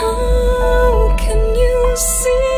How can you see?